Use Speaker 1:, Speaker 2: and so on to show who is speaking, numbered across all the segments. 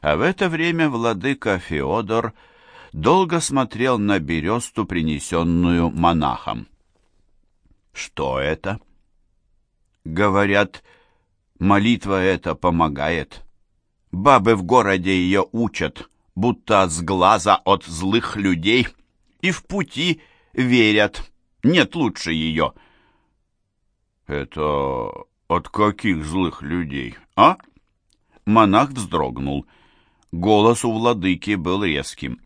Speaker 1: А в это время владыка Феодор долго смотрел на бересту, принесенную монахом. Что это? Говорят, молитва эта помогает. Бабы в городе ее учат, будто с глаза от злых людей, и в пути верят. Нет лучше ее. Это от каких злых людей, а? Монах вздрогнул. Голос у владыки был резким.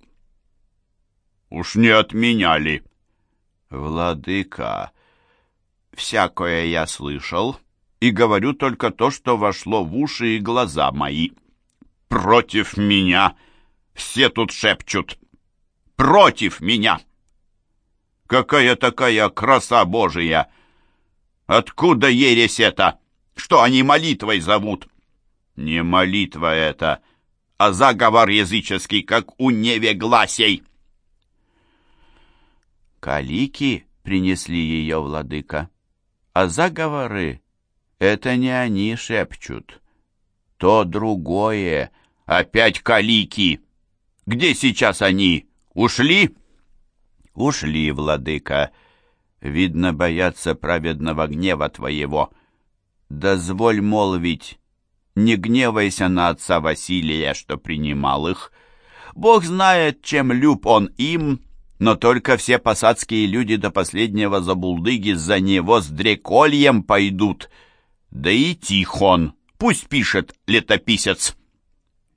Speaker 1: «Уж не отменяли!» «Владыка, всякое я слышал, и говорю только то, что вошло в уши и глаза мои. Против меня все тут шепчут. Против меня! Какая такая краса Божия! Откуда ересь это? Что они молитвой зовут?» «Не молитва это, а заговор языческий, как у невегласей!» Калики принесли ее, владыка, а заговоры — это не они шепчут. То другое, опять калики. Где сейчас они? Ушли? Ушли, владыка. Видно, боятся праведного гнева твоего. Дозволь молвить, не гневайся на отца Василия, что принимал их. Бог знает, чем люб он им, но только все посадские люди до последнего забулдыги за него с дрекольем пойдут. Да и Тихон, пусть пишет летописец.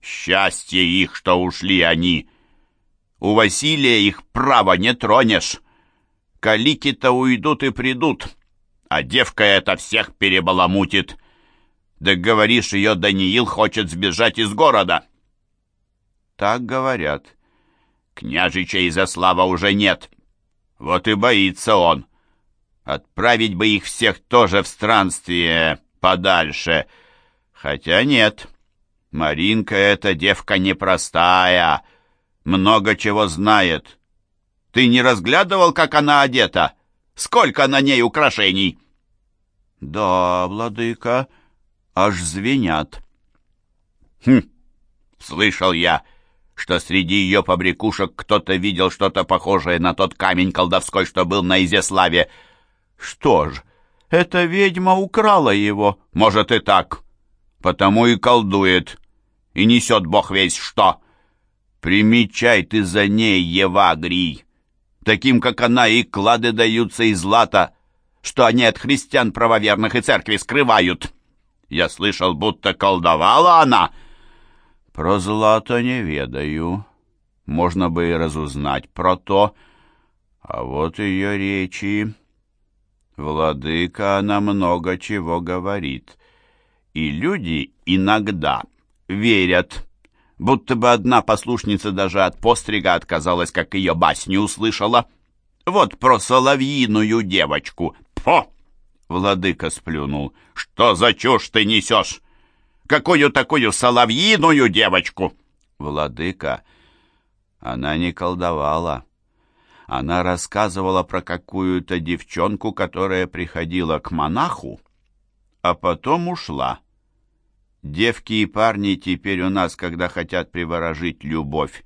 Speaker 1: Счастье их, что ушли они. У Василия их право не тронешь. Калики-то уйдут и придут, а девка эта всех перебаламутит. Да говоришь, ее Даниил хочет сбежать из города. Так говорят. Княжича Изяслава уже нет. Вот и боится он. Отправить бы их всех тоже в странствие подальше. Хотя нет. Маринка эта девка непростая, много чего знает. Ты не разглядывал, как она одета? Сколько на ней украшений? Да, владыка, аж звенят. Хм, слышал я, — что среди ее побрякушек кто-то видел что-то похожее на тот камень колдовской, что был на Изяславе. Что ж, эта ведьма украла его, может и так. Потому и колдует, и несет бог весь что. Примечай ты за ней, Евагрий. Таким, как она, и клады даются из злата, что они от христиан правоверных и церкви скрывают. Я слышал, будто колдовала она — про злато не ведаю. Можно бы и разузнать про то. А вот ее речи... Владыка, она много чего говорит. И люди иногда верят, будто бы одна послушница даже от пострига отказалась, как ее басню услышала. Вот про соловьиную девочку. Фу! Владыка сплюнул. Что за чушь ты несешь? Какую такую соловьиную девочку? Владыка, она не колдовала. Она рассказывала про какую-то девчонку, которая приходила к монаху, а потом ушла. Девки и парни теперь у нас, когда хотят приворожить любовь,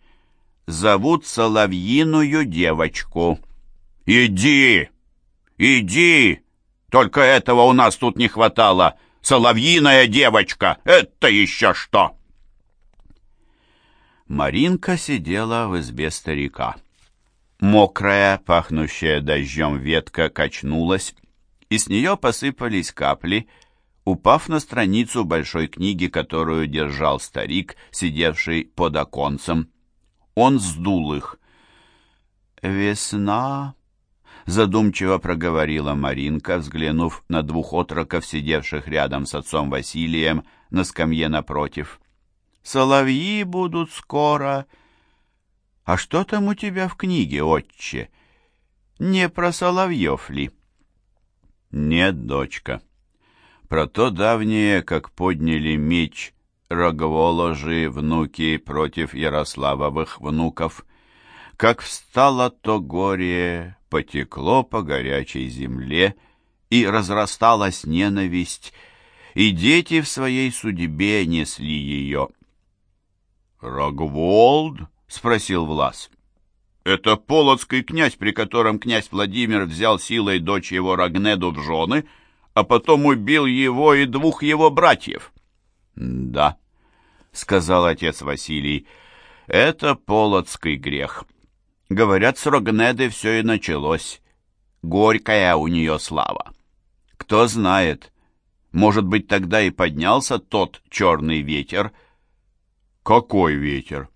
Speaker 1: зовут соловьиную девочку. «Иди! Иди! Только этого у нас тут не хватало!» Соловьиная девочка! Это еще что?» Маринка сидела в избе старика. Мокрая, пахнущая дождем ветка качнулась, и с нее посыпались капли, упав на страницу большой книги, которую держал старик, сидевший под оконцем. Он сдул их. «Весна задумчиво проговорила Маринка, взглянув на двух отроков, сидевших рядом с отцом Василием на скамье напротив. «Соловьи будут скоро. А что там у тебя в книге, отче? Не про соловьев ли?» «Нет, дочка. Про то давнее, как подняли меч Рогволожи внуки против Ярославовых внуков, как встало то горе, потекло по горячей земле, и разрасталась ненависть, и дети в своей судьбе несли ее. Рогволд? спросил Влас. Это полоцкий князь, при котором князь Владимир взял силой дочь его Рогнеду в жены, а потом убил его и двух его братьев. Да, сказал отец Василий, это полоцкий грех. Говорят, с Рогнеды все и началось. Горькая у нее слава. Кто знает, может быть, тогда и поднялся тот черный ветер. Какой ветер?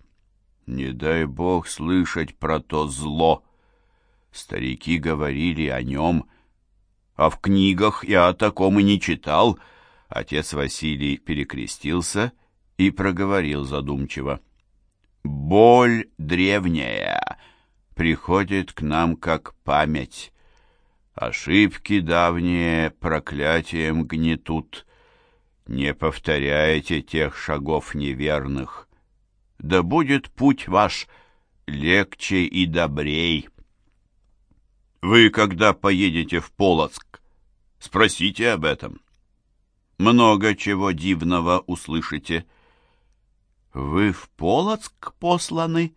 Speaker 1: Не дай бог слышать про то зло. Старики говорили о нем, а в книгах я о таком и не читал. Отец Василий перекрестился и проговорил задумчиво. Боль древняя приходит к нам как память. Ошибки давние проклятием гнетут. Не повторяйте тех шагов неверных. Да будет путь ваш легче и добрей. Вы, когда поедете в Полоцк, спросите об этом. Много чего дивного услышите. Вы в Полоцк посланы?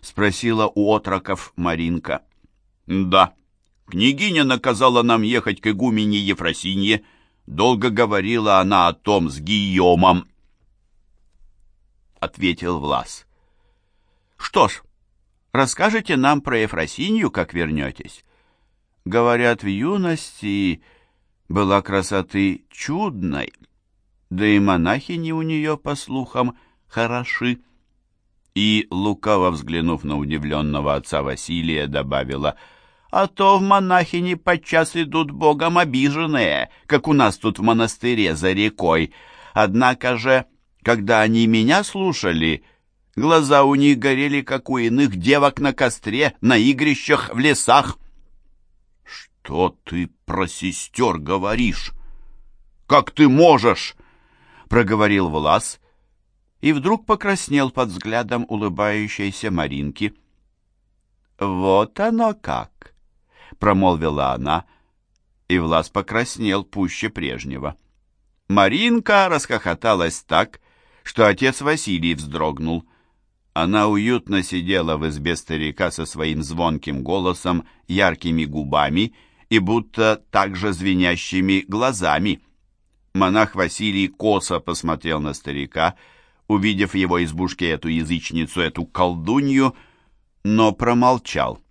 Speaker 1: Спросила у отроков Маринка. Да. Княгиня наказала нам ехать к игумене Ефросинье. Долго говорила она о том с Гийомом. Ответил Влас. Что ж, расскажите нам про Ефросинью, как вернетесь. Говорят, в юности была красоты чудной, да и монахини у нее, по слухам, хороши. И, лукаво взглянув на удивленного отца Василия, добавила — а то в монахини подчас идут богом обиженные, как у нас тут в монастыре за рекой. Однако же, когда они меня слушали, глаза у них горели, как у иных девок на костре, на игрищах в лесах. «Что ты про сестер говоришь? Как ты можешь?» — проговорил Влас, и вдруг покраснел под взглядом улыбающейся Маринки. «Вот оно как!» промолвила она, и Влас покраснел пуще прежнего. Маринка расхохоталась так, что отец Василий вздрогнул. Она уютно сидела в избе старика со своим звонким голосом, яркими губами и будто также звенящими глазами. Монах Василий косо посмотрел на старика, увидев в его избушке эту язычницу, эту колдунью, но промолчал.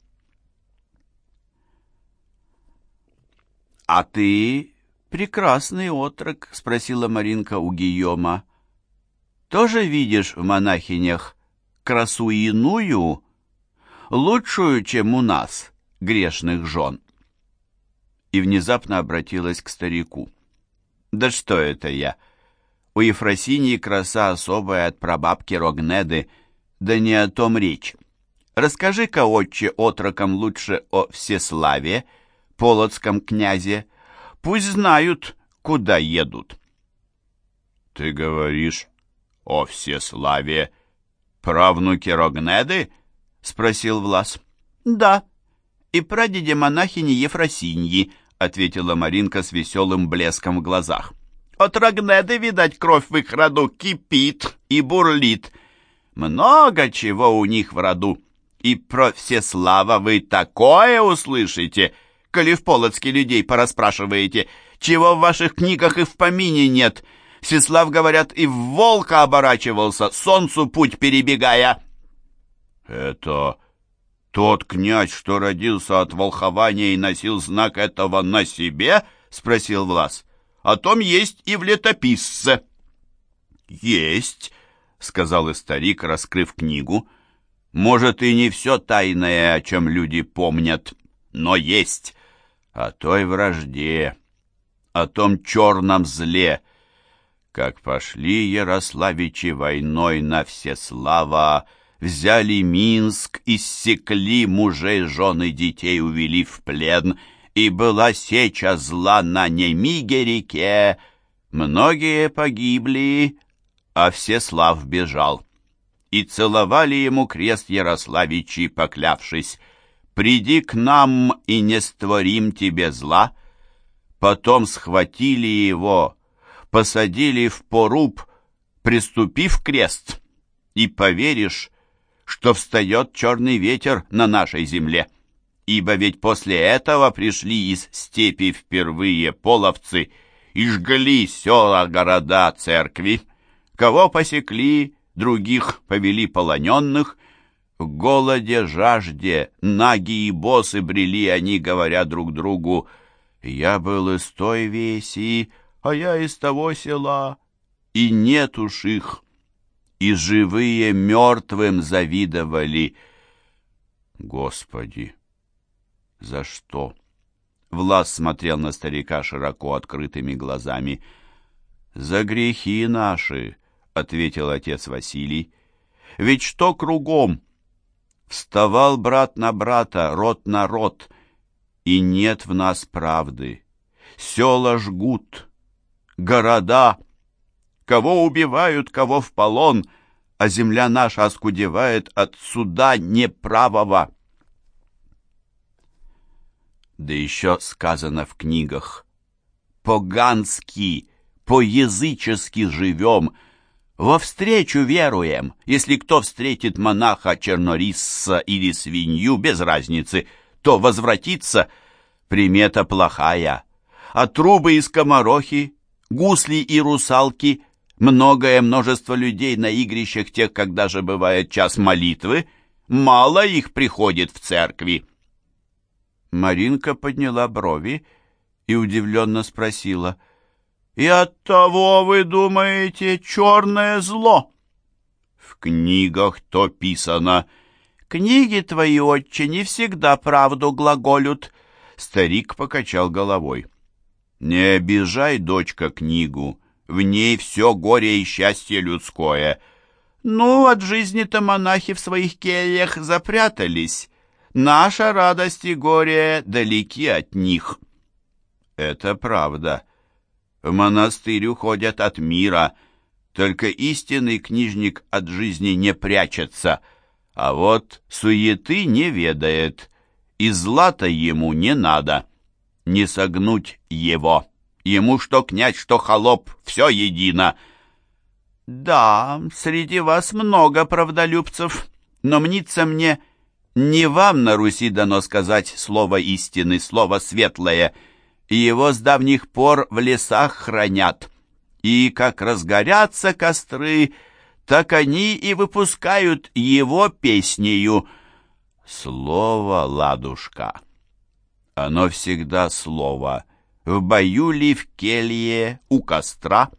Speaker 1: «А ты прекрасный отрок?» — спросила Маринка у Гийома. «Тоже видишь в монахинях красу иную, лучшую, чем у нас, грешных жен?» И внезапно обратилась к старику. «Да что это я? У Ефросинии краса особая от прабабки Рогнеды, да не о том речь. Расскажи-ка, отче, отрокам лучше о всеславе, — полоцком князе. Пусть знают, куда едут. Ты говоришь о всеславе правнуке Рогнеды? Спросил Влас. Да, и прадеде монахини Ефросиньи, ответила Маринка с веселым блеском в глазах. От Рогнеды, видать, кровь в их роду кипит и бурлит. Много чего у них в роду. И про Всеслава вы такое услышите — коли в Полоцке людей порасспрашиваете, чего в ваших книгах и в помине нет. Сеслав, говорят, и в волка оборачивался, солнцу путь перебегая. Это тот князь, что родился от волхования и носил знак этого на себе? Спросил Влас. О том есть и в летописце. Есть, сказал и старик, раскрыв книгу. Может, и не все тайное, о чем люди помнят, но есть о той вражде, о том черном зле, как пошли Ярославичи войной на всеслава, взяли Минск, иссекли мужей, жены, детей увели в плен, и была сеча зла на Немиге реке. Многие погибли, а Всеслав бежал. И целовали ему крест Ярославичи, поклявшись, приди к нам и не створим тебе зла. Потом схватили его, посадили в поруб, приступив крест, и поверишь, что встает черный ветер на нашей земле. Ибо ведь после этого пришли из степи впервые половцы и жгли села, города, церкви. Кого посекли, других повели полоненных. В голоде, жажде, наги и босы брели они, говоря друг другу, «Я был из той веси, а я из того села, и нет уж их» и живые мертвым завидовали. Господи, за что? Влас смотрел на старика широко открытыми глазами. «За грехи наши», — ответил отец Василий. «Ведь что кругом? Вставал брат на брата, род на род, и нет в нас правды. Села жгут, города кого убивают, кого в полон, а земля наша оскудевает от суда неправого. Да еще сказано в книгах, по-гански, по-язычески живем, во встречу веруем. Если кто встретит монаха чернорисса или свинью, без разницы, то возвратится. Примета плохая. А трубы и скоморохи, гусли и русалки многое множество людей на игрищах тех, когда же бывает час молитвы, мало их приходит в церкви. Маринка подняла брови и удивленно спросила, «И от того, вы думаете, черное зло?» «В книгах то писано». «Книги твои, отче, не всегда правду глаголют», — старик покачал головой. «Не обижай, дочка, книгу. В ней все горе и счастье людское. Ну, от жизни-то монахи в своих кельях запрятались. Наша радость и горе далеки от них. Это правда. В монастырь уходят от мира, только истинный книжник от жизни не прячется, а вот суеты не ведает, и злата ему не надо, не согнуть его». Ему что князь, что холоп, все едино. Да, среди вас много правдолюбцев, но мнится мне, не вам на Руси дано сказать слово истины, слово светлое, и его с давних пор в лесах хранят. И как разгорятся костры, так они и выпускают его песнею. Слово, ладушка, оно всегда слово — в бою ли в келье у костра?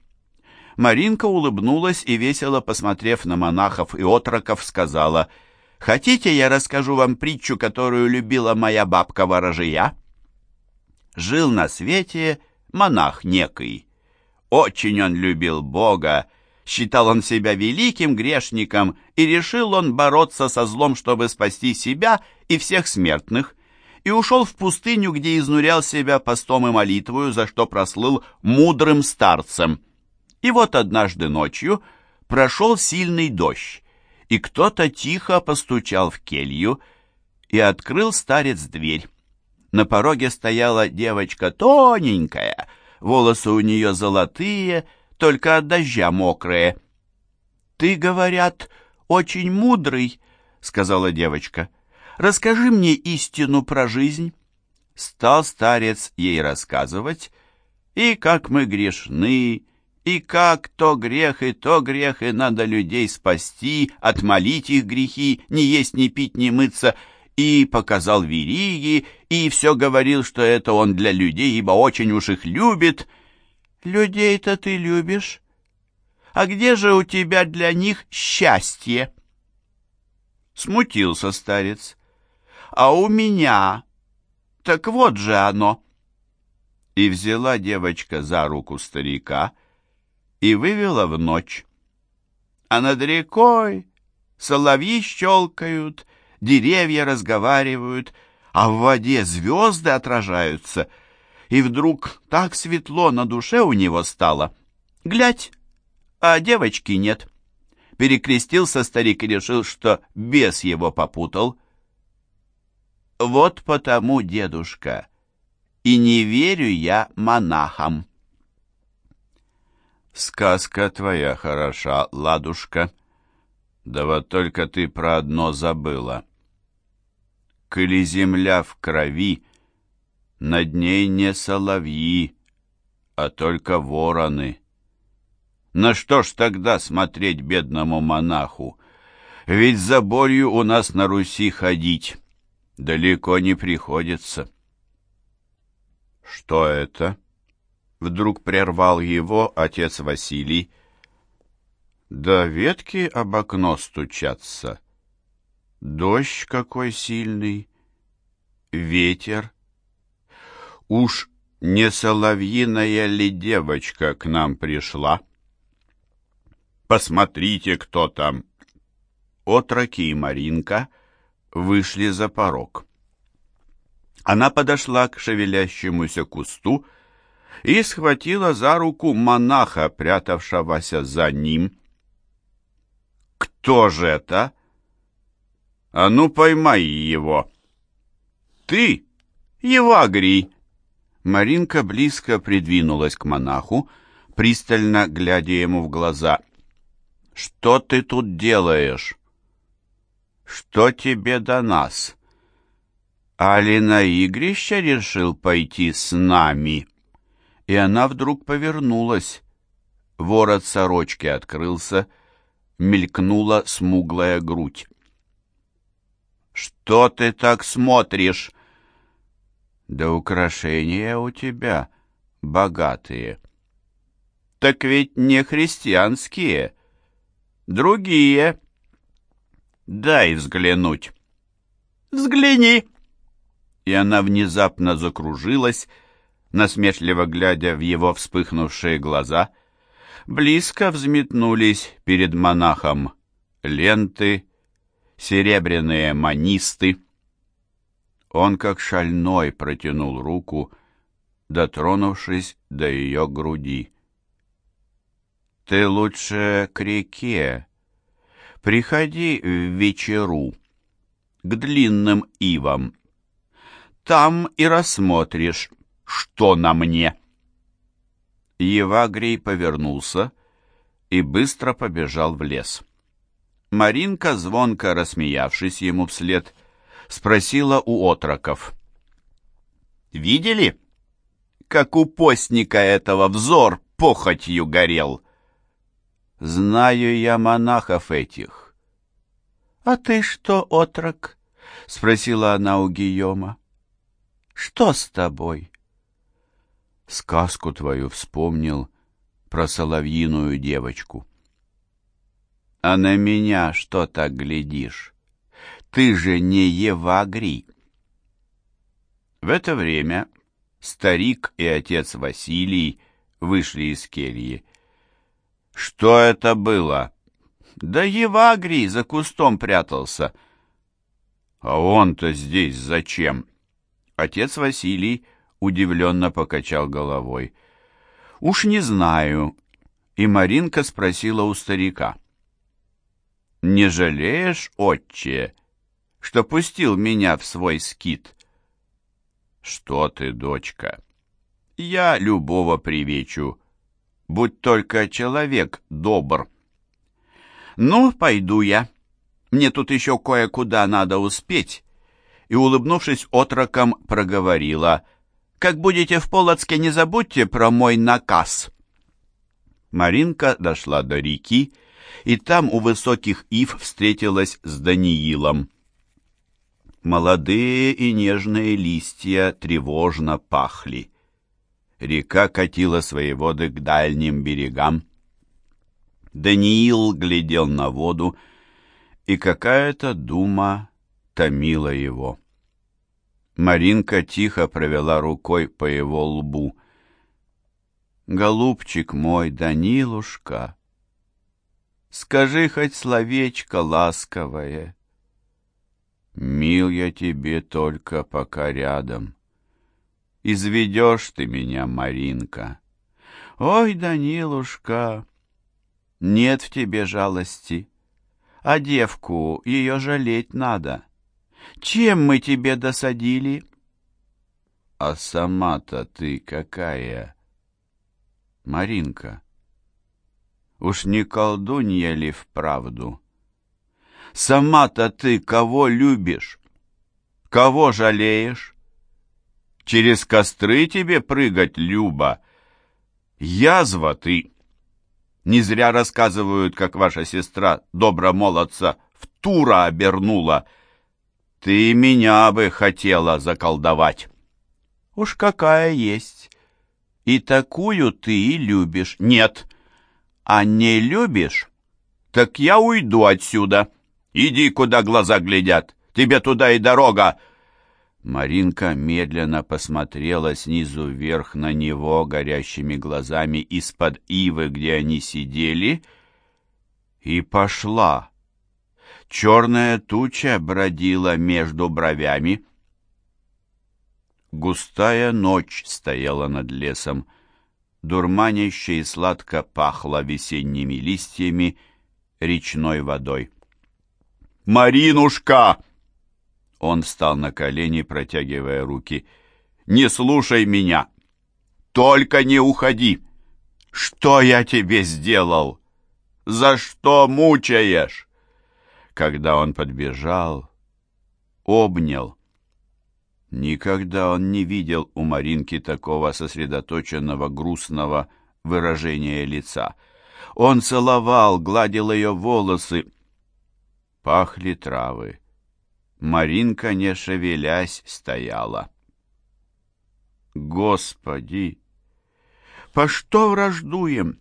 Speaker 1: Маринка улыбнулась и, весело посмотрев на монахов и отроков, сказала, «Хотите, я расскажу вам притчу, которую любила моя бабка ворожия?» Жил на свете монах некий. Очень он любил Бога, считал он себя великим грешником, и решил он бороться со злом, чтобы спасти себя и всех смертных и ушел в пустыню, где изнурял себя постом и молитвою, за что прослыл мудрым старцем. И вот однажды ночью прошел сильный дождь, и кто-то тихо постучал в келью, и открыл старец дверь. На пороге стояла девочка тоненькая, волосы у нее золотые, только от дождя мокрые. «Ты, говорят, очень мудрый», — сказала девочка. — Расскажи мне истину про жизнь». Стал старец ей рассказывать, и как мы грешны, и как то грех, и то грех, и надо людей спасти, отмолить их грехи, не есть, не пить, не мыться, и показал вериги, и все говорил, что это он для людей, ибо очень уж их любит. Людей-то ты любишь? А где же у тебя для них счастье? Смутился старец а у меня. Так вот же оно. И взяла девочка за руку старика и вывела в ночь. А над рекой соловьи щелкают, деревья разговаривают, а в воде звезды отражаются. И вдруг так светло на душе у него стало. Глядь, а девочки нет. Перекрестился старик и решил, что бес его попутал — вот потому, дедушка, и не верю я монахам. Сказка твоя хороша, ладушка. Да вот только ты про одно забыла. Коли земля в крови, над ней не соловьи, а только вороны. На что ж тогда смотреть бедному монаху? Ведь за болью у нас на Руси ходить далеко не приходится. Что это? Вдруг прервал его отец Василий. Да ветки об окно стучатся. Дождь какой сильный, ветер. Уж не соловьиная ли девочка к нам пришла? Посмотрите, кто там. Отроки и Маринка вышли за порог. Она подошла к шевелящемуся кусту и схватила за руку монаха, прятавшегося за ним. «Кто же это?» «А ну, поймай его!» «Ты, Евагрий!» Маринка близко придвинулась к монаху, пристально глядя ему в глаза. «Что ты тут делаешь?» «Что тебе до нас?» «Али на игрище решил пойти с нами?» И она вдруг повернулась. Ворот сорочки открылся, мелькнула смуглая грудь. «Что ты так смотришь?» «Да украшения у тебя богатые». «Так ведь не христианские, другие». «Дай взглянуть». «Взгляни!» И она внезапно закружилась, насмешливо глядя в его вспыхнувшие глаза. Близко взметнулись перед монахом ленты, серебряные манисты. Он, как шальной, протянул руку, дотронувшись до ее груди. «Ты лучше к реке», приходи в вечеру к длинным ивам. Там и рассмотришь, что на мне». Евагрий повернулся и быстро побежал в лес. Маринка, звонко рассмеявшись ему вслед, спросила у отроков. «Видели, как у постника этого взор похотью горел?» Знаю я монахов этих. — А ты что, отрок? — спросила она у Гийома. — Что с тобой? Сказку твою вспомнил про соловьиную девочку. — А на меня что так глядишь? Ты же не Евагрий. В это время старик и отец Василий вышли из кельи. Что это было? Да Евагрий за кустом прятался. А он-то здесь зачем? Отец Василий удивленно покачал головой. Уж не знаю. И Маринка спросила у старика. Не жалеешь, отче, что пустил меня в свой скит? Что ты, дочка? Я любого привечу, будь только человек добр. Ну, пойду я. Мне тут еще кое-куда надо успеть. И, улыбнувшись отроком, проговорила. Как будете в Полоцке, не забудьте про мой наказ. Маринка дошла до реки, и там у высоких ив встретилась с Даниилом. Молодые и нежные листья тревожно пахли. Река катила свои воды к дальним берегам. Даниил глядел на воду, и какая-то дума томила его. Маринка тихо провела рукой по его лбу. «Голубчик мой, Данилушка, скажи хоть словечко ласковое. Мил я тебе только, пока рядом» изведешь ты меня, Маринка. Ой, Данилушка, нет в тебе жалости, а девку ее жалеть надо. Чем мы тебе досадили? А сама-то ты какая, Маринка? Уж не колдунья ли вправду? Сама-то ты кого любишь? Кого жалеешь? Через костры тебе прыгать, Люба. Язва ты. Не зря рассказывают, как ваша сестра, добра молодца, в тура обернула. Ты меня бы хотела заколдовать. Уж какая есть. И такую ты и любишь. Нет. А не любишь? Так я уйду отсюда. Иди, куда глаза глядят. Тебе туда и дорога. Маринка медленно посмотрела снизу вверх на него горящими глазами из-под ивы, где они сидели, и пошла. Черная туча бродила между бровями. Густая ночь стояла над лесом, дурманяще и сладко пахло весенними листьями, речной водой. «Маринушка!» Он встал на колени, протягивая руки. «Не слушай меня! Только не уходи! Что я тебе сделал? За что мучаешь?» Когда он подбежал, обнял. Никогда он не видел у Маринки такого сосредоточенного, грустного выражения лица. Он целовал, гладил ее волосы. Пахли травы. Маринка, не шевелясь, стояла. Господи! По что враждуем?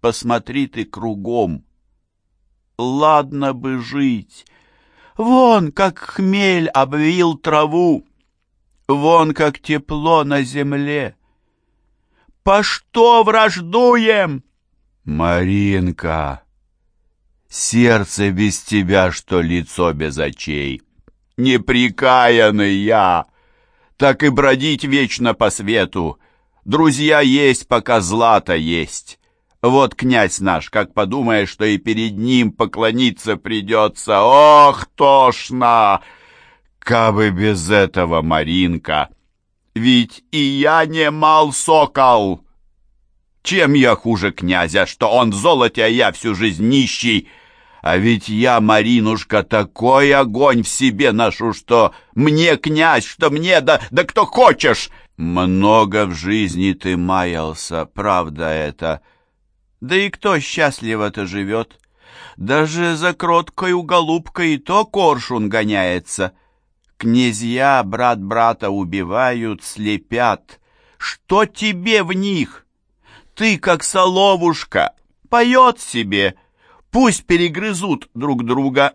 Speaker 1: Посмотри ты кругом. Ладно бы жить. Вон, как хмель обвил траву. Вон, как тепло на земле. По что враждуем? Маринка! Сердце без тебя, что лицо без очей неприкаянный я, так и бродить вечно по свету. Друзья есть, пока злато есть. Вот князь наш, как подумаешь, что и перед ним поклониться придется. Ох, тошно! Кабы без этого, Маринка! Ведь и я не мал сокол. Чем я хуже князя, что он в золоте, а я всю жизнь нищий? А ведь я, Маринушка, такой огонь в себе ношу, что мне, князь, что мне, да, да кто хочешь. Много в жизни ты маялся, правда это. Да и кто счастливо-то живет? Даже за кроткою голубкой и то коршун гоняется. Князья брат брата убивают, слепят. Что тебе в них? Ты, как соловушка, поет себе — Пусть перегрызут друг друга.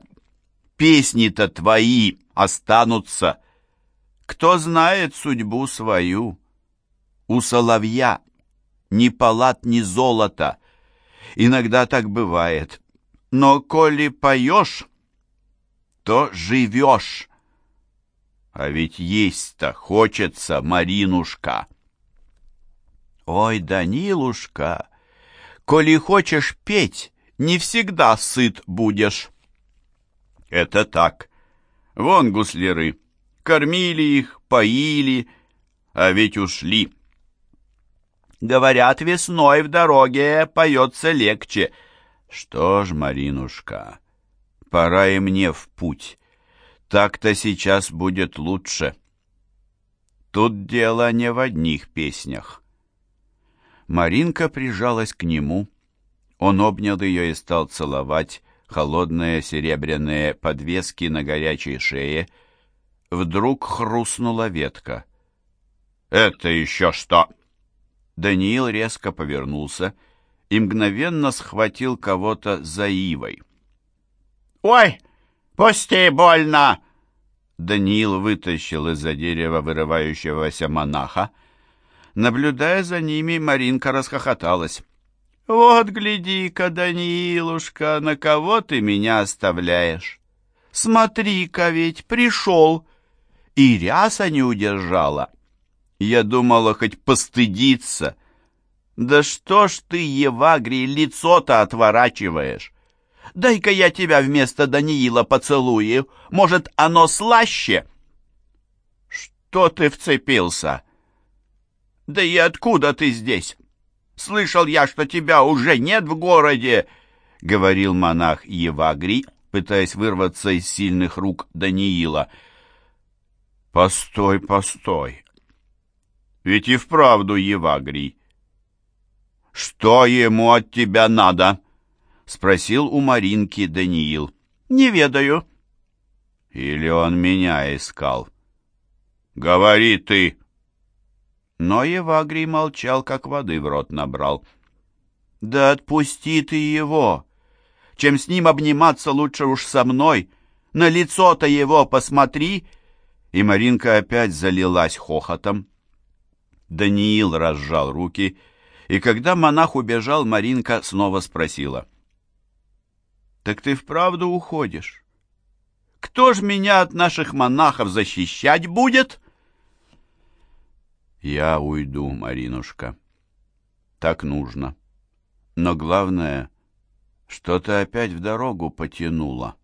Speaker 1: Песни-то твои останутся. Кто знает судьбу свою? У соловья ни палат, ни золота. Иногда так бывает. Но коли поешь, то живешь. А ведь есть-то хочется, Маринушка. Ой, Данилушка, коли хочешь петь, не всегда сыт будешь. Это так. Вон гусляры. Кормили их, поили, а ведь ушли. Говорят, весной в дороге поется легче. Что ж, Маринушка, пора и мне в путь. Так-то сейчас будет лучше. Тут дело не в одних песнях. Маринка прижалась к нему, он обнял ее и стал целовать холодные серебряные подвески на горячей шее. Вдруг хрустнула ветка. «Это еще что?» Даниил резко повернулся и мгновенно схватил кого-то за ивой. «Ой, пусти, больно!» Даниил вытащил из-за дерева вырывающегося монаха. Наблюдая за ними, Маринка расхохоталась. «Вот, гляди-ка, Даниилушка, на кого ты меня оставляешь? Смотри-ка ведь, пришел, и ряса не удержала. Я думала хоть постыдиться. Да что ж ты, Евагрий, лицо-то отворачиваешь? Дай-ка я тебя вместо Даниила поцелую, может, оно слаще?» «Что ты вцепился?» «Да и откуда ты здесь?» Слышал я, что тебя уже нет в городе, — говорил монах Евагрий, пытаясь вырваться из сильных рук Даниила. «Постой, постой! Ведь и вправду Евагрий!» «Что ему от тебя надо?» — спросил у Маринки Даниил. «Не ведаю». «Или он меня искал?» «Говори ты!» Но Евагрий молчал, как воды в рот набрал. «Да отпусти ты его! Чем с ним обниматься, лучше уж со мной! На лицо-то его посмотри!» И Маринка опять залилась хохотом. Даниил разжал руки, и когда монах убежал, Маринка снова спросила. «Так ты вправду уходишь? Кто ж меня от наших монахов защищать будет?» «Я уйду, Маринушка. Так нужно. Но главное, что ты опять в дорогу потянула».